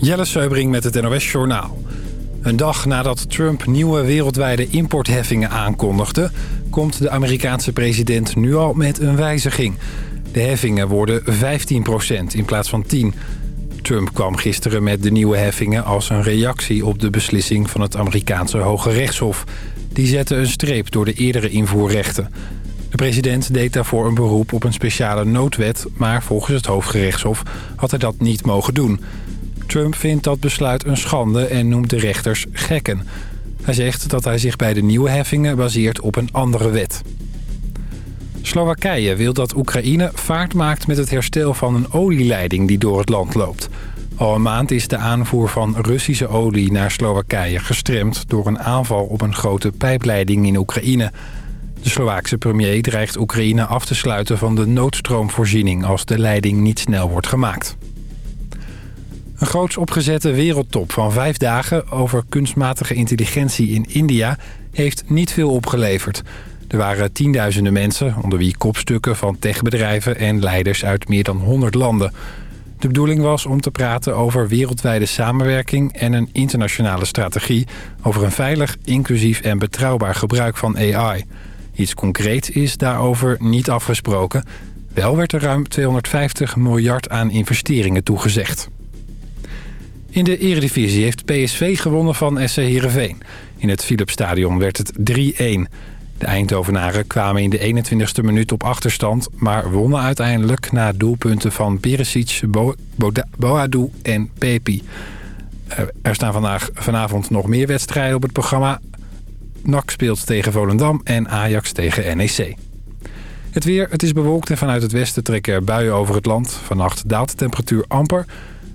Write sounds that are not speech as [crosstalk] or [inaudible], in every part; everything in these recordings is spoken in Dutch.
Jelle Seubring met het NOS Journaal. Een dag nadat Trump nieuwe wereldwijde importheffingen aankondigde... komt de Amerikaanse president nu al met een wijziging. De heffingen worden 15% in plaats van 10. Trump kwam gisteren met de nieuwe heffingen als een reactie op de beslissing van het Amerikaanse Hoge Rechtshof. Die zette een streep door de eerdere invoerrechten. De president deed daarvoor een beroep op een speciale noodwet... maar volgens het Hooggerechtshof had hij dat niet mogen doen... Trump vindt dat besluit een schande en noemt de rechters gekken. Hij zegt dat hij zich bij de nieuwe heffingen baseert op een andere wet. Slowakije wil dat Oekraïne vaart maakt met het herstel van een olieleiding die door het land loopt. Al een maand is de aanvoer van Russische olie naar Slowakije gestremd... door een aanval op een grote pijpleiding in Oekraïne. De Slovaakse premier dreigt Oekraïne af te sluiten van de noodstroomvoorziening... als de leiding niet snel wordt gemaakt. Een groots opgezette wereldtop van vijf dagen over kunstmatige intelligentie in India heeft niet veel opgeleverd. Er waren tienduizenden mensen, onder wie kopstukken van techbedrijven en leiders uit meer dan 100 landen. De bedoeling was om te praten over wereldwijde samenwerking en een internationale strategie over een veilig, inclusief en betrouwbaar gebruik van AI. Iets concreets is daarover niet afgesproken. Wel werd er ruim 250 miljard aan investeringen toegezegd. In de eredivisie heeft PSV gewonnen van SC Heerenveen. In het Philipsstadion werd het 3-1. De Eindhovenaren kwamen in de 21ste minuut op achterstand... maar wonnen uiteindelijk na doelpunten van Perisic, Bo en Pepi. Eh, er staan vandaag, vanavond nog meer wedstrijden op het programma. NAC speelt tegen Volendam en Ajax tegen NEC. Het weer, het is bewolkt en vanuit het westen trekken er buien over het land. Vannacht daalt de temperatuur amper...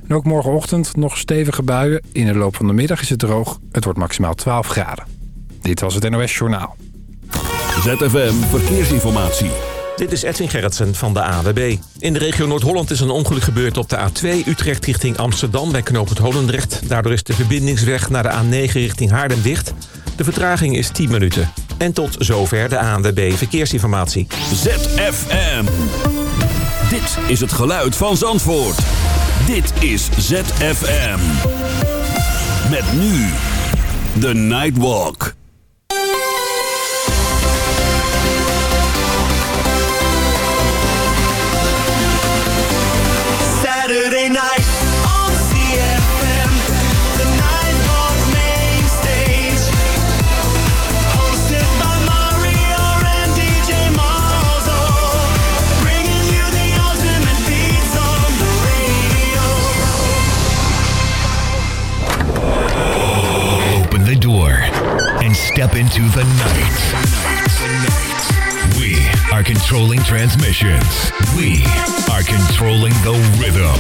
En ook morgenochtend nog stevige buien. In de loop van de middag is het droog. Het wordt maximaal 12 graden. Dit was het NOS Journaal. ZFM Verkeersinformatie. Dit is Edwin Gerritsen van de AWB. In de regio Noord-Holland is een ongeluk gebeurd op de A2 Utrecht richting Amsterdam bij knooppunt Holendrecht. Daardoor is de verbindingsweg naar de A9 richting Haarlem dicht. De vertraging is 10 minuten. En tot zover de ANWB Verkeersinformatie. ZFM. Dit is het geluid van Zandvoort. Dit is ZFM. Met nu The Nightwalk. Door and step into the night. We are controlling transmissions. We are controlling the rhythm.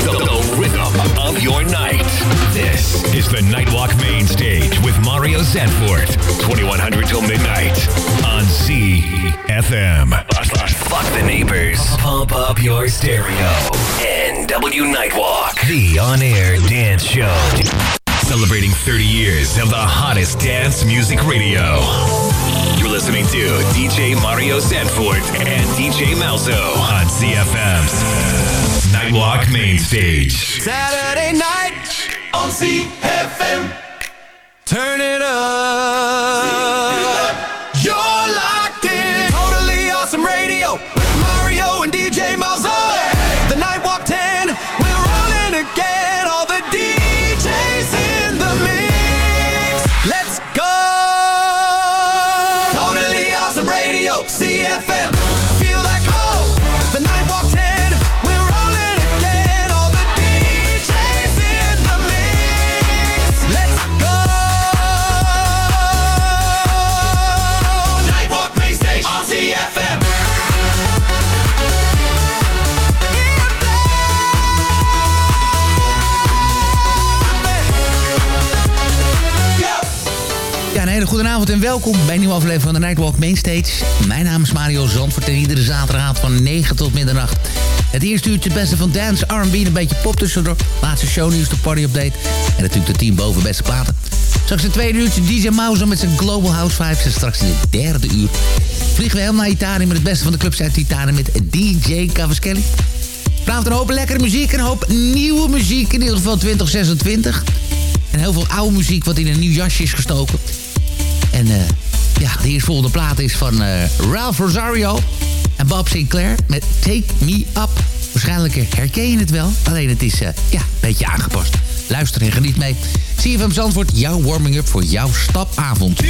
The, the rhythm of your night. This is the Nightwalk Main Stage with Mario Zanfort. 2100 till midnight on CFM. Fuck the neighbors. Pump up your stereo. NW Nightwalk. The on-air dance show. Celebrating 30 years of the hottest dance music radio. You're listening to DJ Mario Sanford and DJ Malzo on CFM's Nightwalk Main Stage. Saturday night on CFM. Turn it up. En welkom bij een nieuwe aflevering van de Nightwalk Mainstage. Mijn naam is Mario Zandvoort en iedere zaterdagavond van 9 tot middernacht. Het eerste uurtje het beste van dance, R&B en een beetje pop tussendoor. Laatste shownieuws, de party update en natuurlijk de team boven beste platen. Straks een tweede uurtje DJ Mouse met zijn Global House Vibes. En straks in het derde uur vliegen we helemaal naar Italië met het beste van de clubs uit Italië met DJ Cavaschelli. Vanavond een hoop lekkere muziek, een hoop nieuwe muziek, in ieder geval 2026. En heel veel oude muziek wat in een nieuw jasje is gestoken. En uh, ja, de eerstvolgende plaat is van uh, Ralph Rosario en Bob Sinclair met Take Me Up. Waarschijnlijk herken je het wel, alleen het is uh, ja, een beetje aangepast. Luister en geniet mee. CFM Zandvoort, jouw warming-up voor jouw stapavond.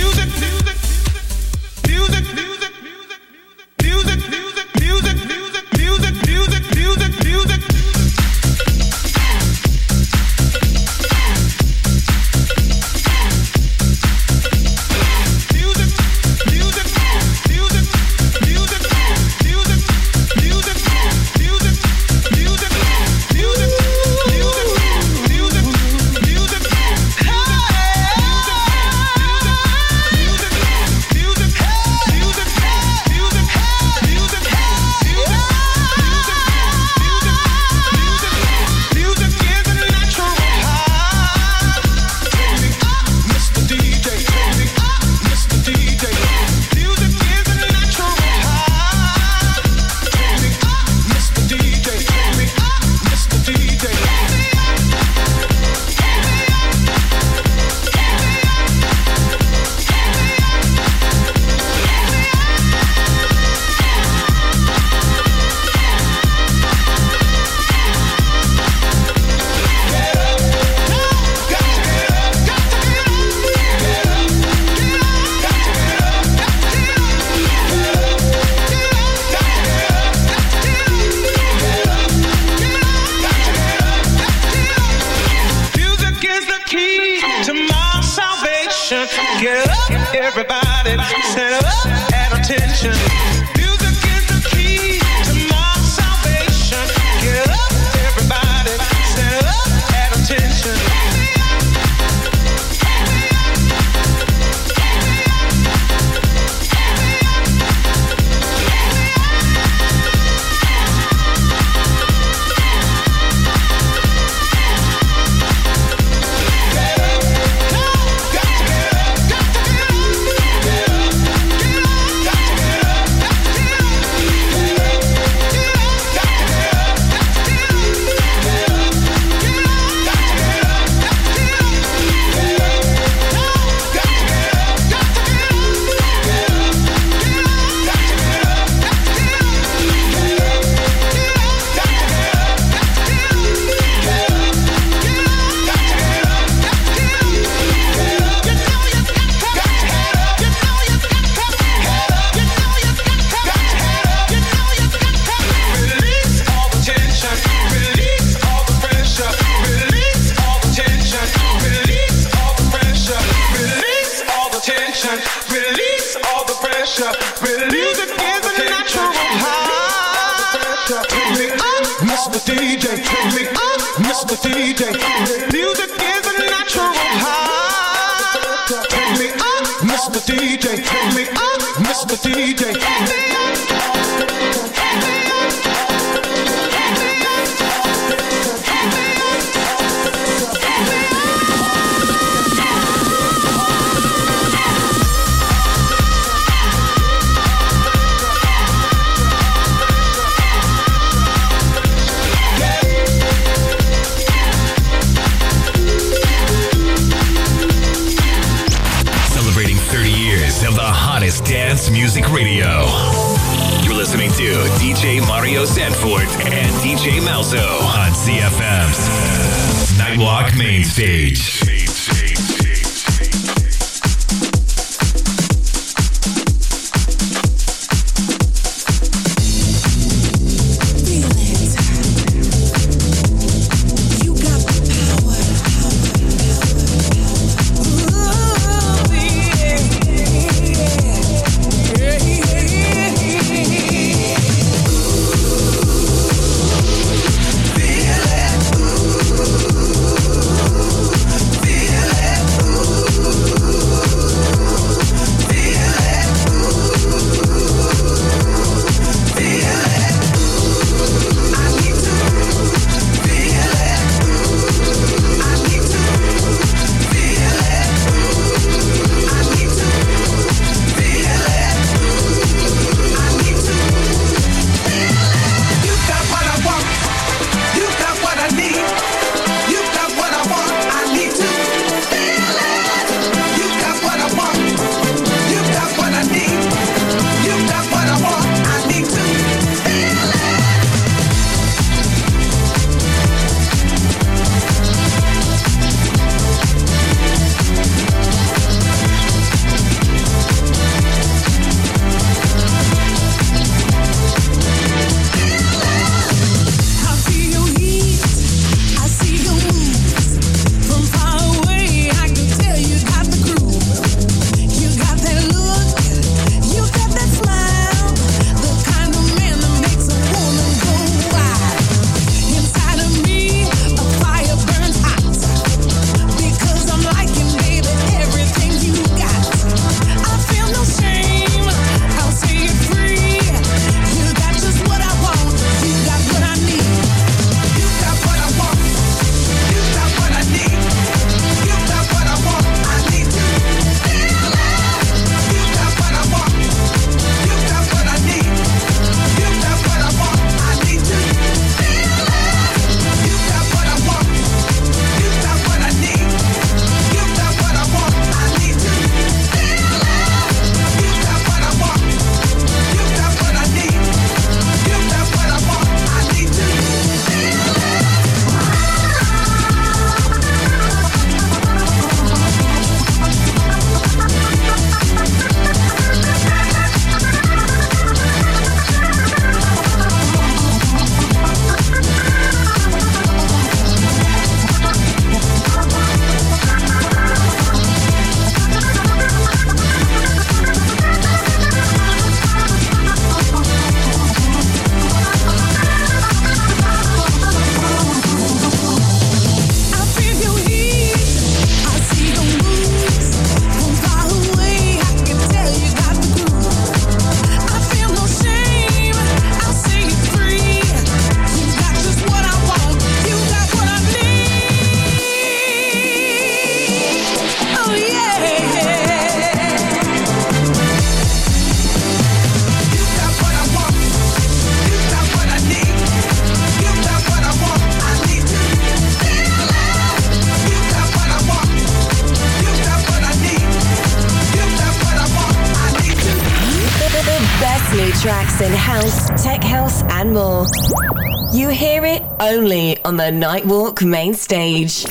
On the Nightwalk main stage.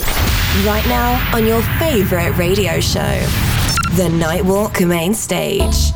Right now on your favorite radio show, the Nightwalk main stage.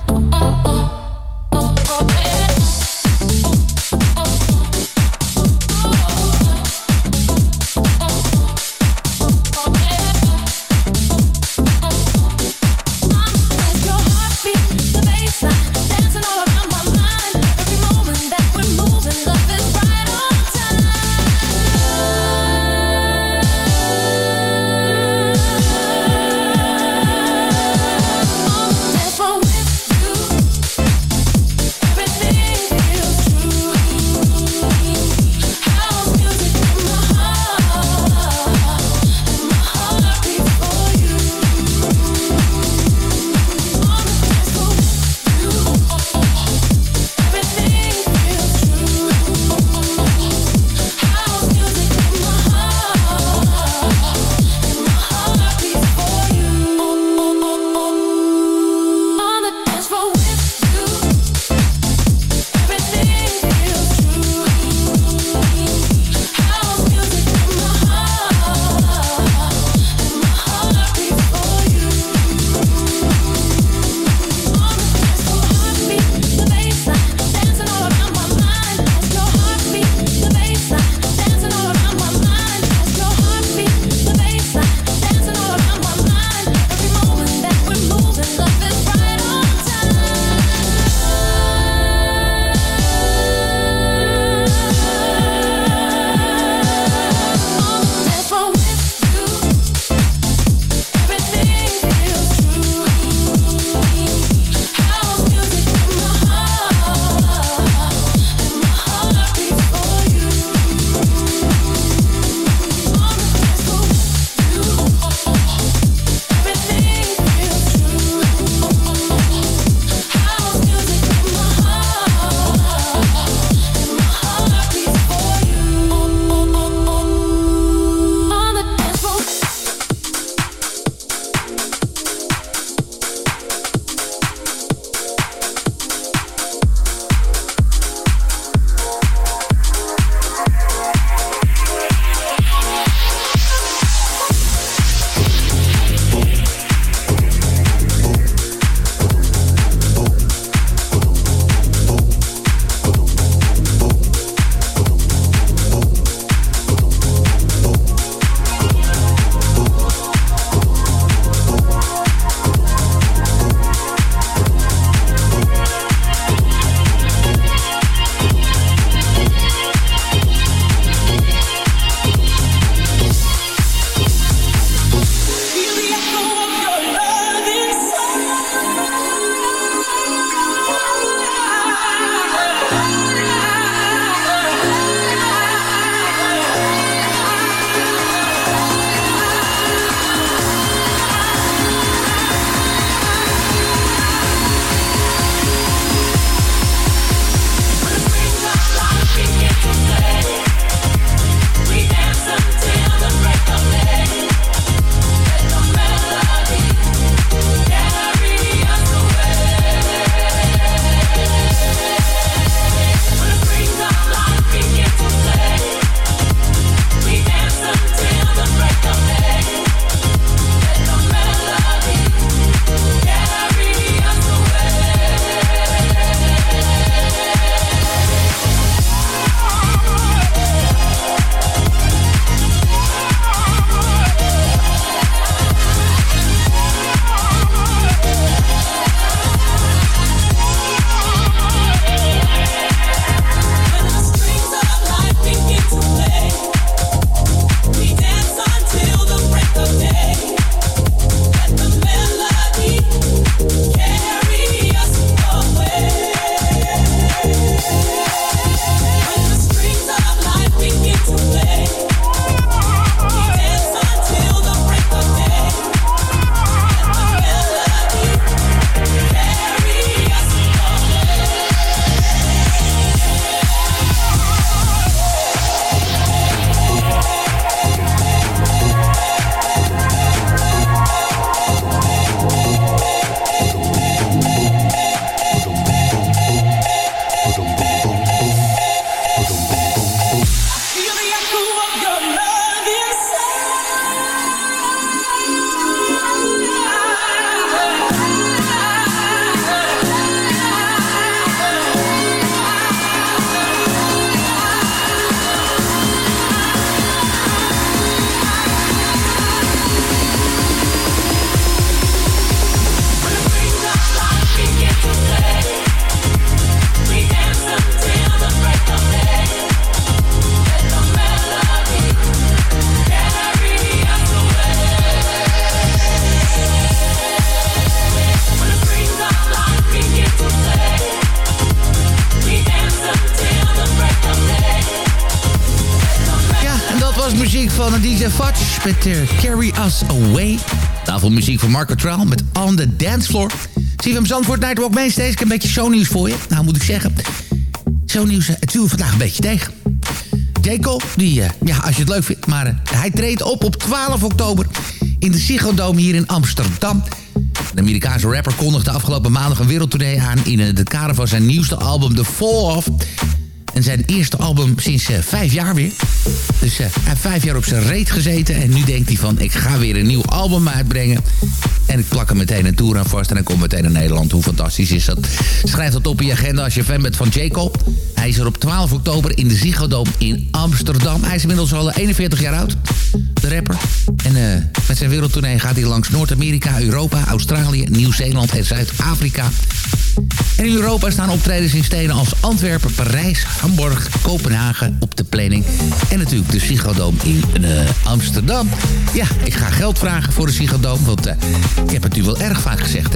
Away. Tafel muziek van Marco Traal met On The Dance Floor. Zie je hem Zandvoort Nightwalk Mainstage. Ik een beetje shownieuws voor je. Nou moet ik zeggen, shownieuws, het viel vandaag een beetje tegen. J. Cole, die, uh, ja, als je het leuk vindt, maar uh, hij treedt op op 12 oktober in de Ziggo hier in Amsterdam. De Amerikaanse rapper kondigde afgelopen maandag een wereldtournee aan... in het kader van zijn nieuwste album The Fall Off. En zijn eerste album sinds uh, vijf jaar weer. Dus uh, hij heeft vijf jaar op zijn reet gezeten. En nu denkt hij van, ik ga weer een nieuw album uitbrengen. En ik plak er meteen een tour aan vast. En hij komt meteen naar Nederland. Hoe fantastisch is dat? Schrijf dat op je agenda als je fan bent van Jacob. Hij is er op 12 oktober in de Ziggo Dome in Amsterdam. Hij is inmiddels al 41 jaar oud. De rapper. En uh, met zijn wereldtournee gaat hij langs Noord-Amerika, Europa, Australië, Nieuw-Zeeland en Zuid-Afrika. En in Europa staan optredens in steden als Antwerpen, Parijs, Hamburg, Kopenhagen op de planning. En natuurlijk de Psychodoom in uh, Amsterdam. Ja, ik ga geld vragen voor de Psychodoom, want ik heb het nu wel erg vaak gezegd.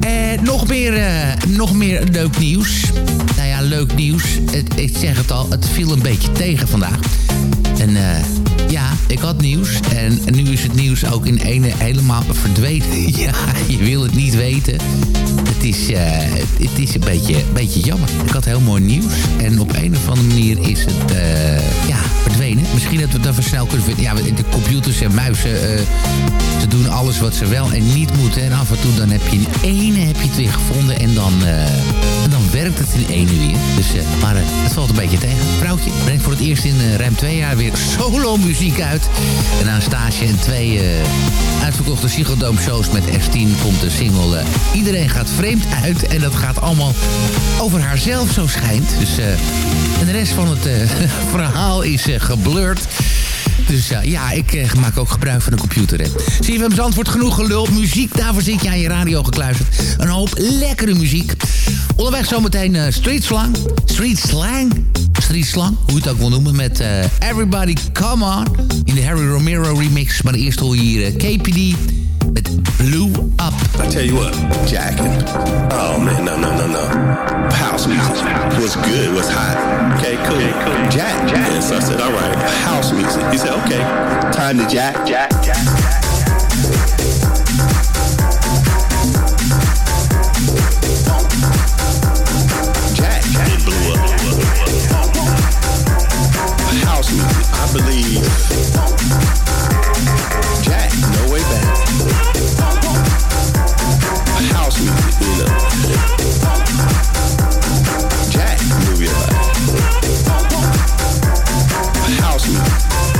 En nog meer, nog meer leuk nieuws. Nou ja, leuk nieuws. Het, ik zeg het al, het viel een beetje tegen vandaag. En ja, ik had nieuws. En nu is het nieuws ook in ene helemaal verdwenen. [laughs] Ja, je wil het niet weten. Het is, uh, het is een beetje, beetje jammer. Ik had heel mooi nieuws. En op een of andere manier is het uh, ja, verdwenen. Misschien dat we dat snel kunnen vinden. Ja, de computers en muizen... Ze doen alles wat ze wel en niet moeten. En af en toe dan heb je in ene heb je het weer gevonden. En dan, dan werkt het in ene weer. Dus, maar het valt een beetje tegen. Vrouwtje brengt voor het eerst in ruim twee jaar weer solo muziek uit. En een stage en twee uitverkochte Psychodome shows met F10 komt de single Iedereen gaat vreemd uit. En dat gaat allemaal over haarzelf, zo schijnt. Dus, uh, en de rest van het [laughs] verhaal is geblurred. Dus ja, ik maak ook gebruik van de computer. Hè. Zie je, we hebben antwoord genoeg gelul. Muziek, daarvoor zit je aan je radio gekluisterd. Een hoop lekkere muziek. Onderweg zometeen Street Slang. Street Slang. Street Slang, hoe je het ook wil noemen. Met Everybody Come On. In de Harry Romero remix. Maar eerst hoor je hier KPD met Blue Up. I tell you what, jacking. Oh man, no, no, no, no. House music was good, was hot. Okay, cool. Okay, cool. Jack, jack. And so I said, all right, house music. He said, okay, time to jack, jack, jack. Jack, House music, I believe. Jack, no way back. A House music, you know. Jack, move your life. A House music.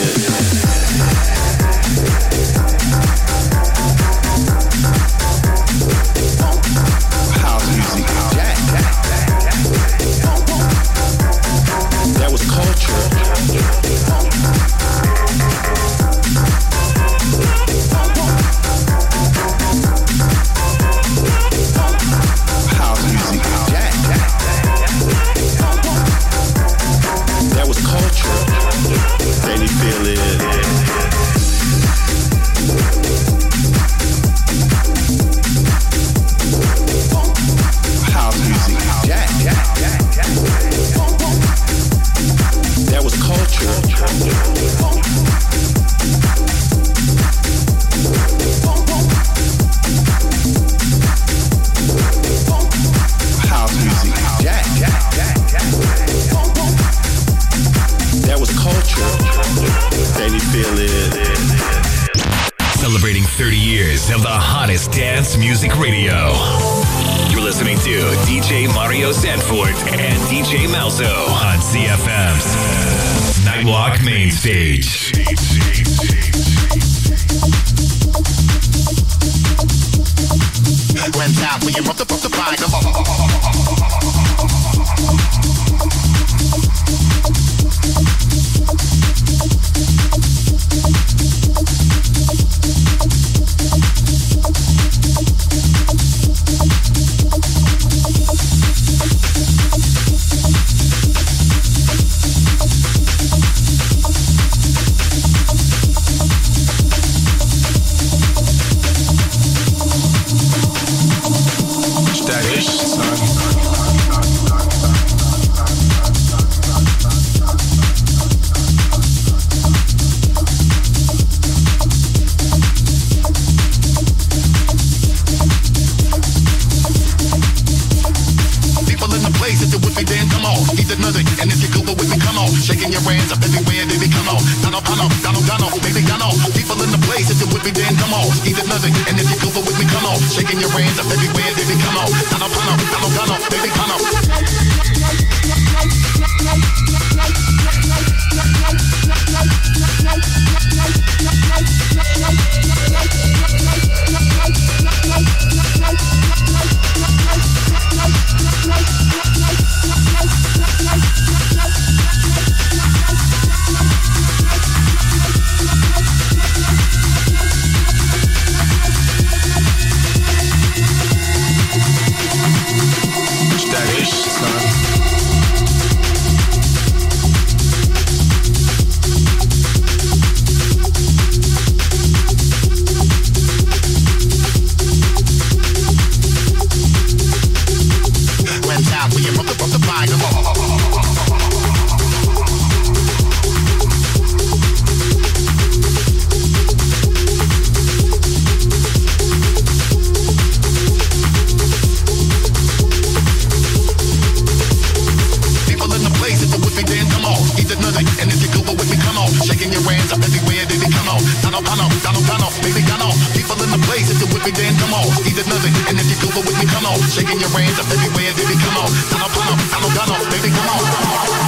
Gano, Gano, Gano, Gano, baby Gano. People in the place, if you're with me, then come on. Either nothing, and if you're cool with me, come on. Shaking your hands up everywhere, baby, come on. Gano, Gano, Gano, Gano, baby, come on.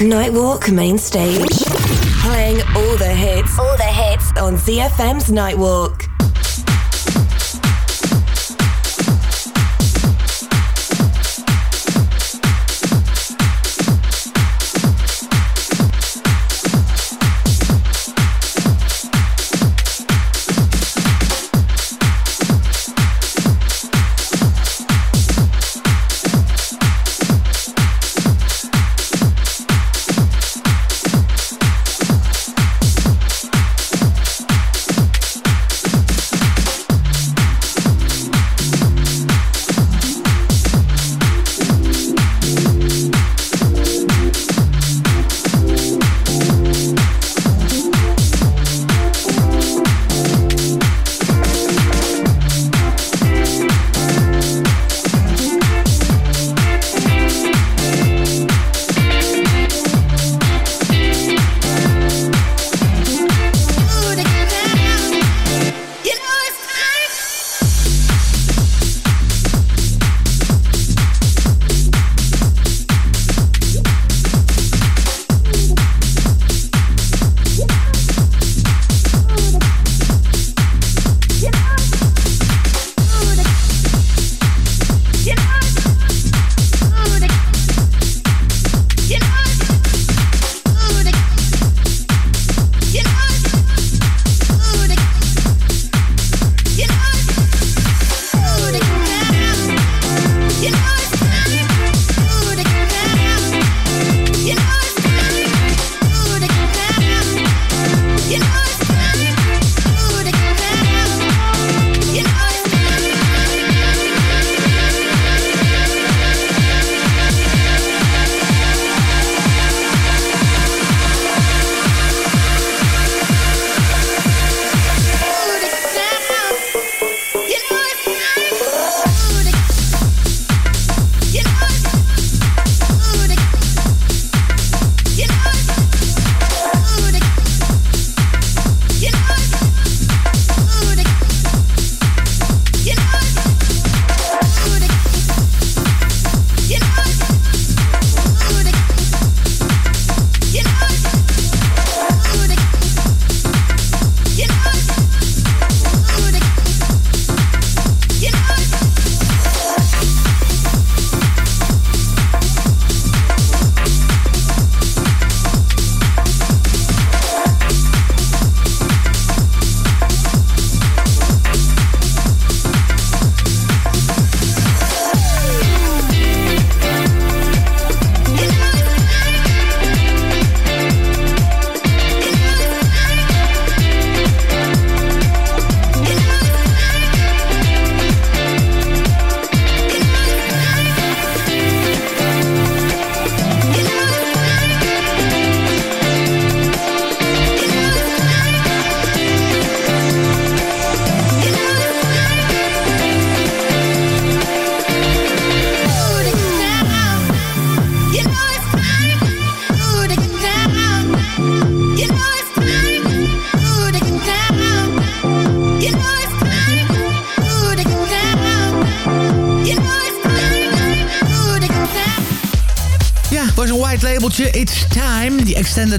Nightwalk main stage. Playing all the hits. All the hits on ZFM's Nightwalk.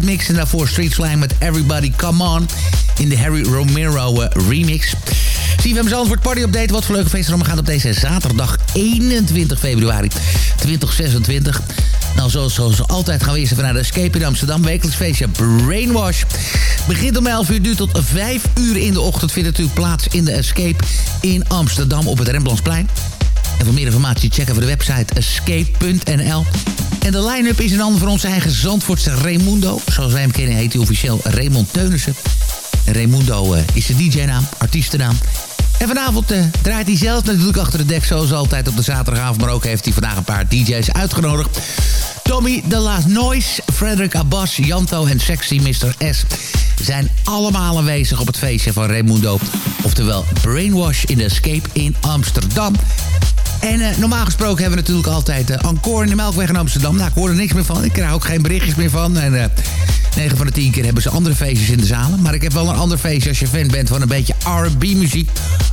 Mix en daarvoor Street Slang met Everybody Come On. In de Harry Romero uh, remix. CFM Zandvoort Party Update. Wat voor leuke feesten gaan op deze zaterdag 21 februari 2026. Nou, zoals, altijd gaan we eerst even naar de Escape in Amsterdam. Wekelijks feestje Brainwash. Begint om 11 uur, duurt tot 5 uur in de ochtend. Vindt natuurlijk plaats in de Escape in Amsterdam op het Rembrandtsplein. En voor meer informatie checken we de website escape.nl. En de line-up is een ander van onze eigen Zandvoortse Raimundo. Zoals wij hem kennen heet hij officieel Raymond Teunissen. Raimundo uh, is de DJ-naam, artiestennaam. En vanavond uh, draait hij zelf natuurlijk achter de dek, zoals altijd op de zaterdagavond. Maar ook heeft hij vandaag een paar DJ's uitgenodigd. Tommy The Last Noise, Frederick Abbas, Janto en Sexy Mr. S zijn allemaal aanwezig op het feestje van Raimundo. Oftewel Brainwash in Escape in Amsterdam. En uh, normaal gesproken hebben we natuurlijk altijd uh, Encore in de Melkweg in Amsterdam. Nou, ik hoor er niks meer van. Ik krijg ook geen berichtjes meer van. En uh, 9 van de 10 keer hebben ze andere feestjes in de zalen. Maar ik heb wel een ander feestje als je fan bent van een beetje R&B muziek.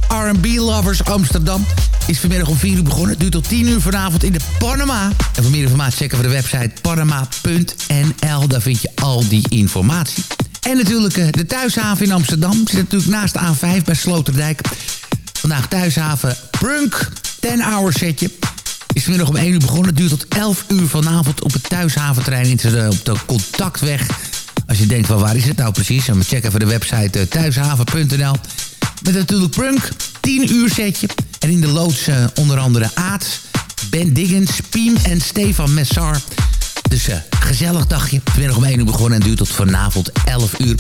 R&B Lovers Amsterdam is vanmiddag om 4 uur begonnen. Het duurt tot 10 uur vanavond in de Panama. En voor meer informatie checken we de website panama.nl. Daar vind je al die informatie. En natuurlijk de Thuishaven in Amsterdam. Zit natuurlijk naast de A5 bij Sloterdijk. Vandaag Thuishaven Brunk 10-hour setje. Is vanmiddag om 1 uur begonnen. Het duurt tot 11 uur vanavond op het Thuishaventrein op de Contactweg. Als je denkt, van waar is het nou precies? Dan check even de website uh, thuishaven.nl. Met natuurlijk Prunk, 10 uur setje. En in de loods uh, onder andere Aad, Ben Diggins, Piem en Stefan Messar. Dus uh, gezellig dagje. Vanmiddag om 1 uur begonnen en duurt tot vanavond 11 uur.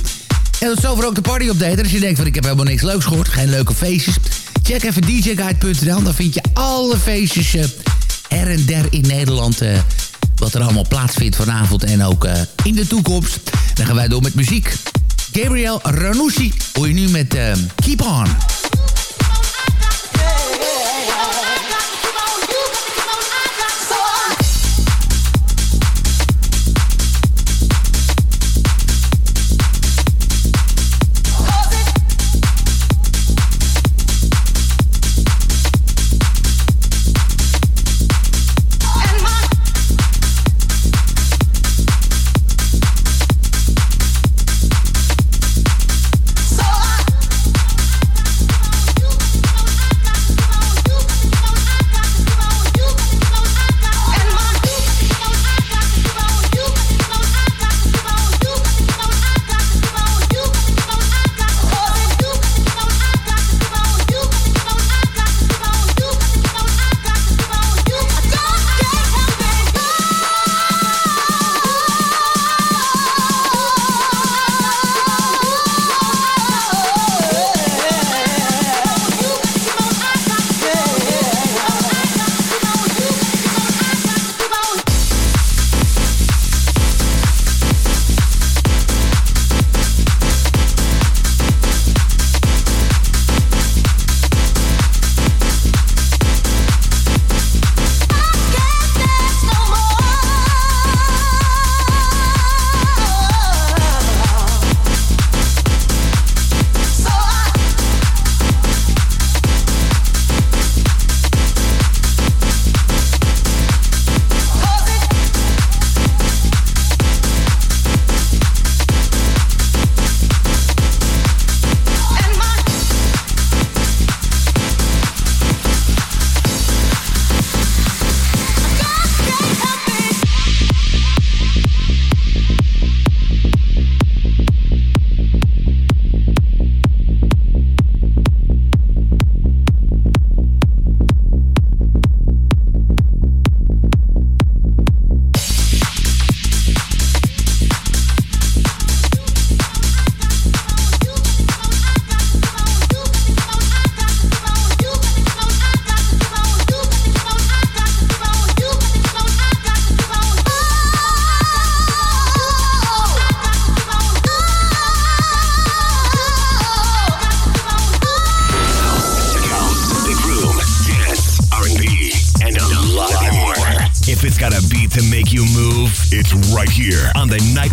En dat is over ook de party update. Als je denkt van ik heb helemaal niks leuks gehoord, geen leuke feestjes. Check even djguide.nl, dan vind je alle feestjes uh, en der in Nederland... Uh, wat er allemaal plaatsvindt vanavond en ook uh, in de toekomst. Dan gaan wij door met muziek. Gabriel Ranussi hoor je nu met Keep On.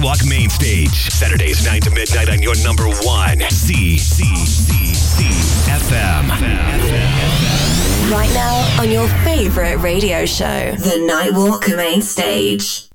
Sidewalk Main Stage. Saturdays 9 to midnight on your number one CCCCFM. Right now on your favorite radio show, The Nightwalk Main Stage.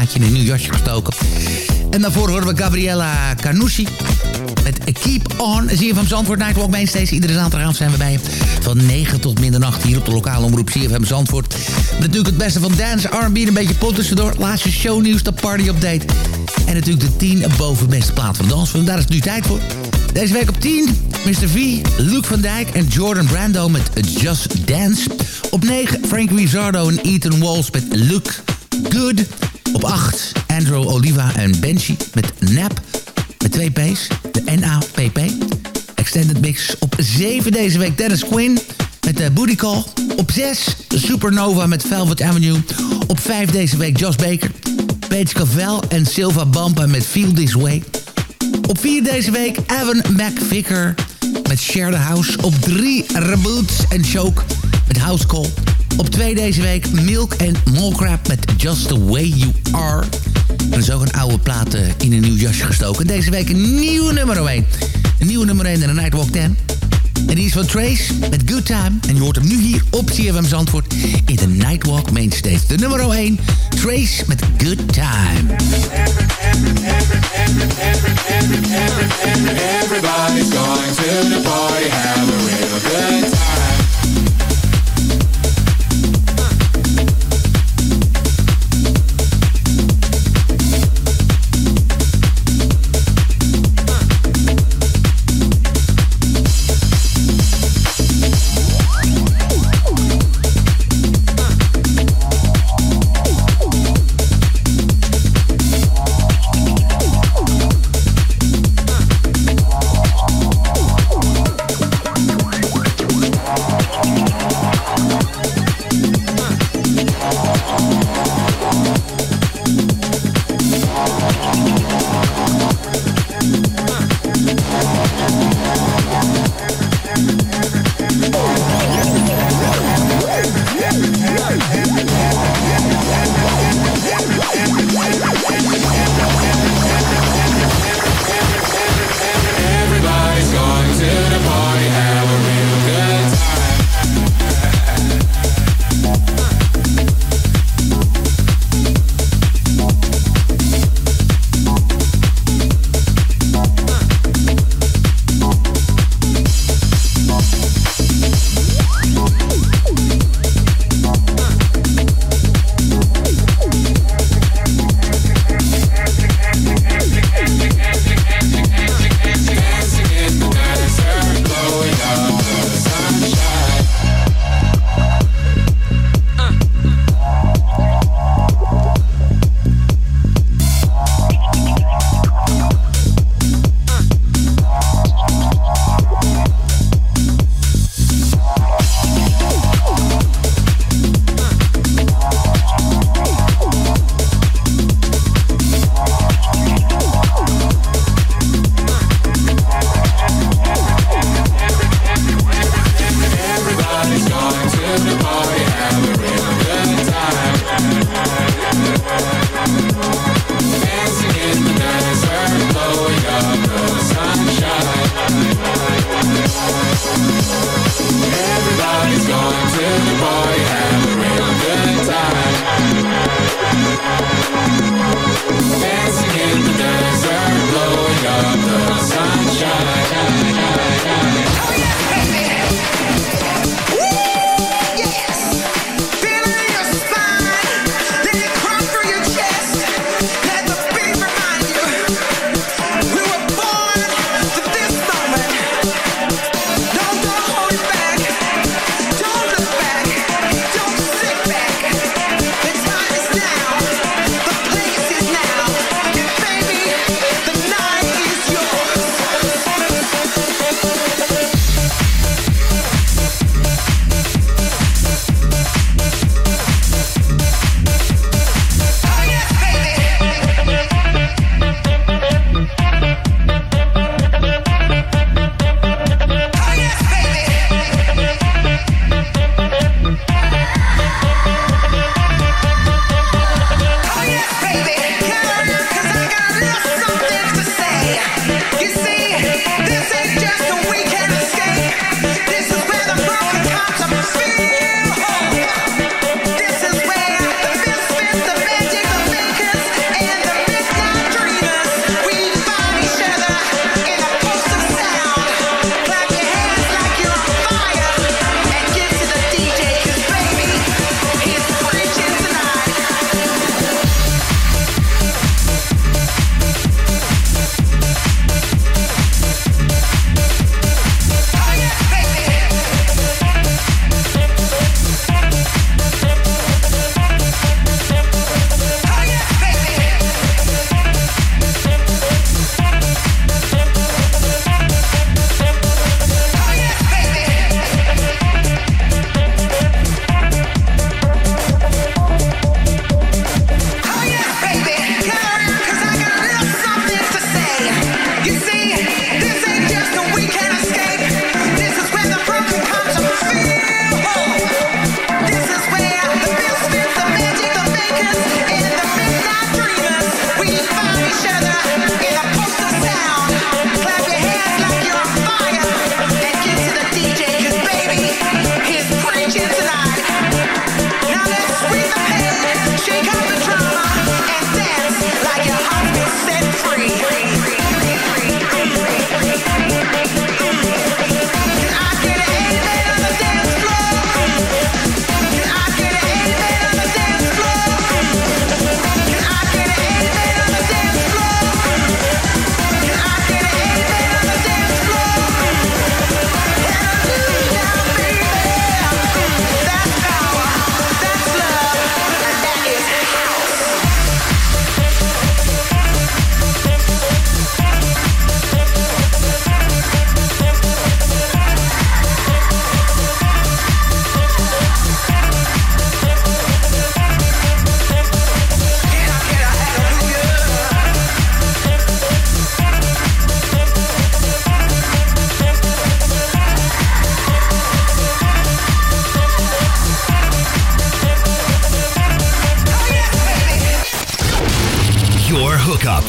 Plaatje in een nieuw jasje gestoken. En daarvoor horen we Gabriella Carnucci met Keep On. Zie je van Zandvoort Nightwalk Mainstage. Iedere zaterdagavond zijn we bij je. Van 9 tot middernacht hier op de lokale omroep CFM Zandvoort. Natuurlijk het beste van dance, R&B een beetje pot tussendoor. Laatste shownieuws, de party update. En natuurlijk de 10 bovenbeste plaat van dans. Daar is het nu tijd voor. Deze week op 10, Mr. V, Luke van Dijk en Jordan Brando met Just Dance. Op 9, Frank Rizzardo en Ethan Walls met Look Good. Op 8, Andrew Oliva en Benji met Nap. Met twee P's, de N-A-P-P. Extended Mix. Op 7 deze week Dennis Quinn met de Booty Call. Op 6, Supernova met Velvet Avenue. Op 5 deze week Josh Baker, Paige Cavell en Silva Bampa met Feel This Way. Op 4 deze week Evan McVicker met Share the House. Op 3 Reboots en Choke met House Call. Op 2 deze week Milk en Mallcrap met Just the Way You Are. Er is ook een oude plaat in een nieuw jasje gestoken. Deze week een nieuwe nummer 1. Een nieuwe nummer 1 in de Nightwalk 10. En die is van Trace met Good Time. En je hoort hem nu hier op CFM Zandvoort in de Nightwalk Mainstage. De nummer 1, Trace met Good Time. Everybody's going to the party, have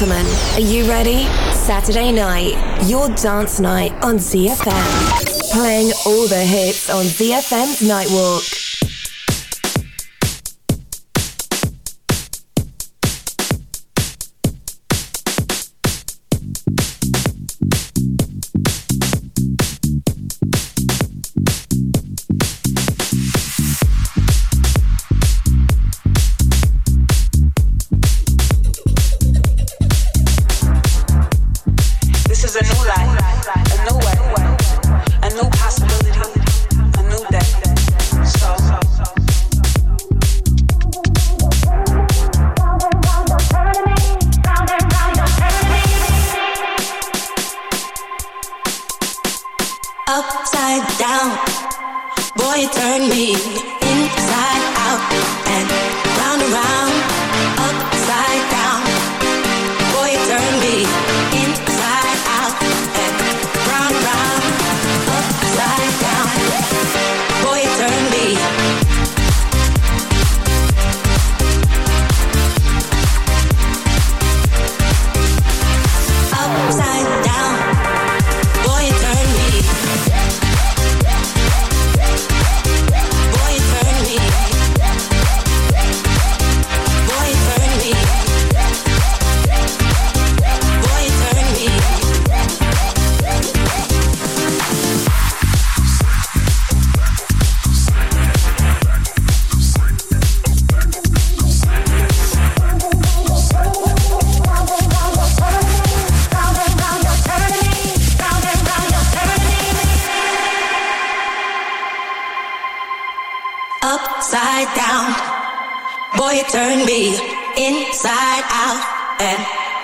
gentlemen, are you ready? Saturday night, your dance night on ZFM. Playing all the hits on ZFM's Nightwalk.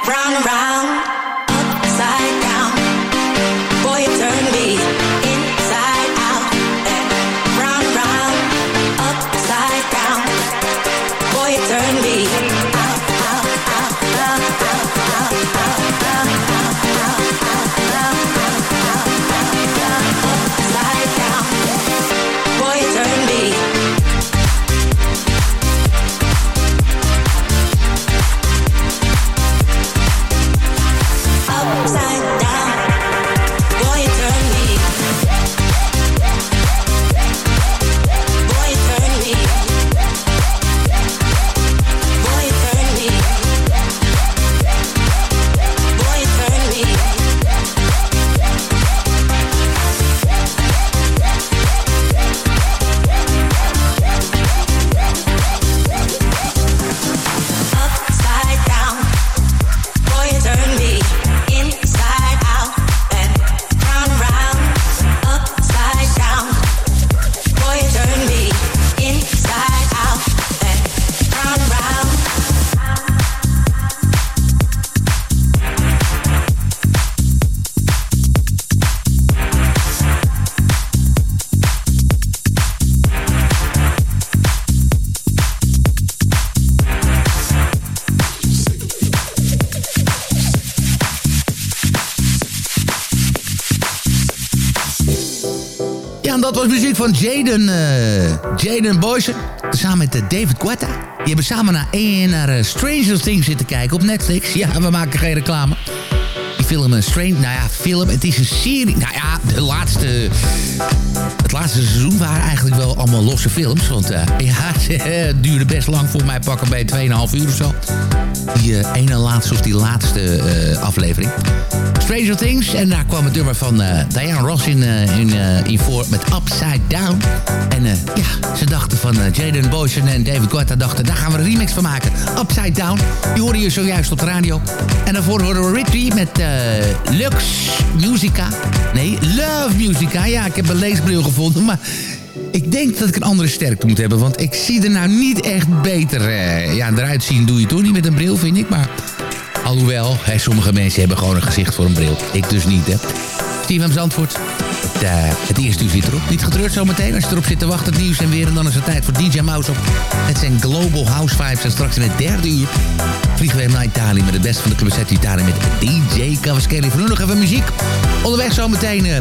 Round and round, dat was muziek van Jaden, eh Jaden Boysen. Samen met eh, David Guetta. Die hebben samen naar, naar eh, Stranger Things zitten kijken op Netflix. [laughs] Ja, we maken geen reclame. Die film een Strange... Nou ja, film, het is een serie. Nou ja, de laatste... Het laatste seizoen waren eigenlijk wel allemaal losse films. Want eh, [laughs] ja, het duurde best lang. Voor mij pakken bij 2,5 uur of zo. Die eh, ene laatste of die laatste eh, aflevering. Stranger Things. En daar kwam het nummer van eh, Diana Ross in, eh, in, eh, voor met Upside Down. En eh, ja, ze dachten van eh, Jaden Boysen en David Guetta dachten... daar gaan we een remix van maken. Upside Down. Die hoorde je zojuist op de radio. En daarvoor hoorden we Ritchie met eh, Lux Musica. Nee, Love Musica. Ja, ik heb een leesbril gevonden, maar... Ik denk dat ik een andere sterkte moet hebben, want ik zie er nou niet echt beter eh, ja, eruit zien. Doe je toch niet met een bril, vind ik. Maar alhoewel, hè, sommige mensen hebben gewoon een gezicht voor een bril. Ik dus niet, hè. Steven Zandvoort. Het, eh, eerste uur zit erop. Niet getreurd zometeen. Als je erop zit te wachten, het nieuws en weer. En dan is het tijd voor DJ Mouse op. Het zijn Global House Vibes. En straks in het derde uur vliegen we hem naar Italië... met het beste van de club uit Italië met DJ Cavaschelli. Nu nog even muziek. Onderweg zometeen uh,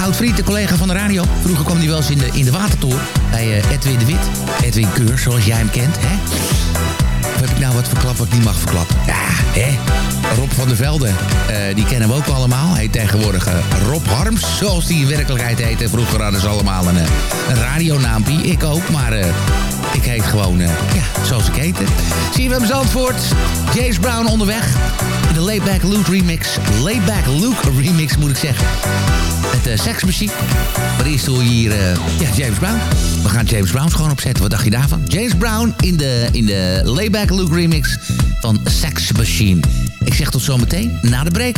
oud vriend en collega van de radio. Vroeger kwam hij wel eens in de, in de Watertoren bij eh, Edwin de Wit. Edwin Keur, zoals jij hem kent, hè? Of heb ik nou wat verklapt wat niet mag verklappen? Ja, hè? Rob van der Velde, eh, die kennen we ook allemaal. Hij heet tegenwoordig eh, Rob Harms, zoals die in werkelijkheid heet. En vroeger hadden ze allemaal een, eh, een radionaampie. Ik ook, maar ik heet gewoon, eh, ja, zoals ik heette. Hem Zandvoort. James Brown onderweg. In de Layback Luke remix. Layback Luke remix, moet ik zeggen. Met uh, Sex Machine. Maar eerst hoor je hier eh, ja, James Brown. We gaan James Brown gewoon opzetten. Wat dacht je daarvan? James Brown in de, in de Layback Luke remix van Sex Machine. Ik zeg tot zometeen na de break.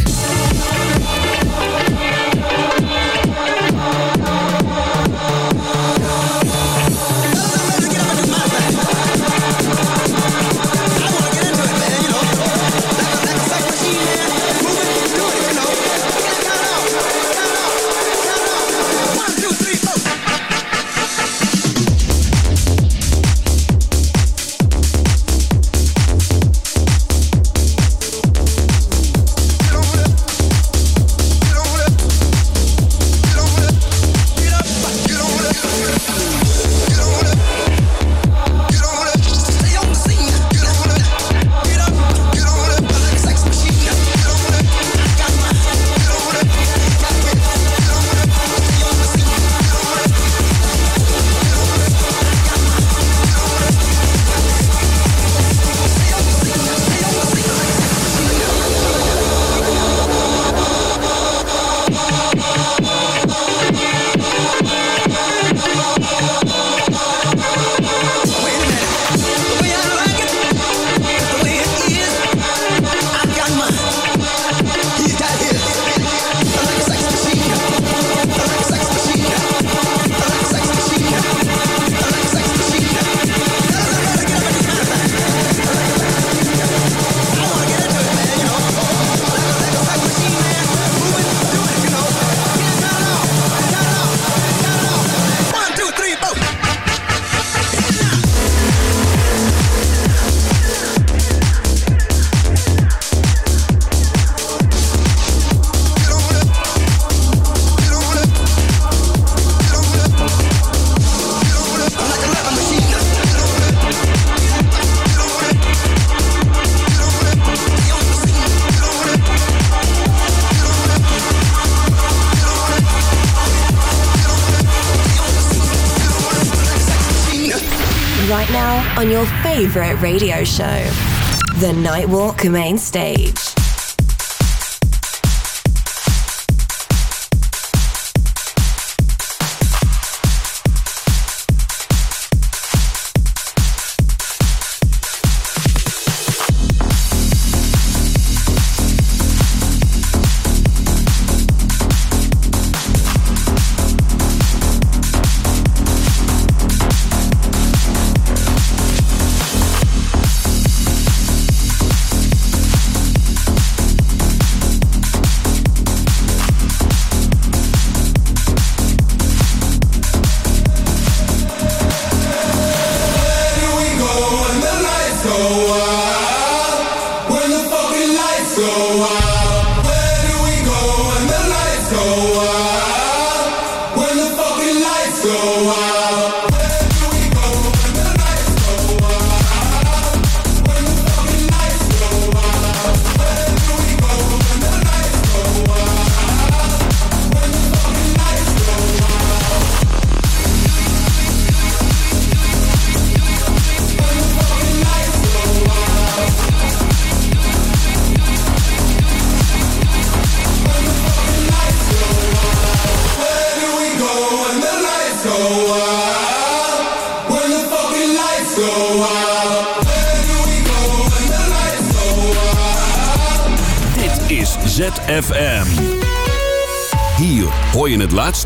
right now on your favorite radio show, The Nightwalk Main Stage.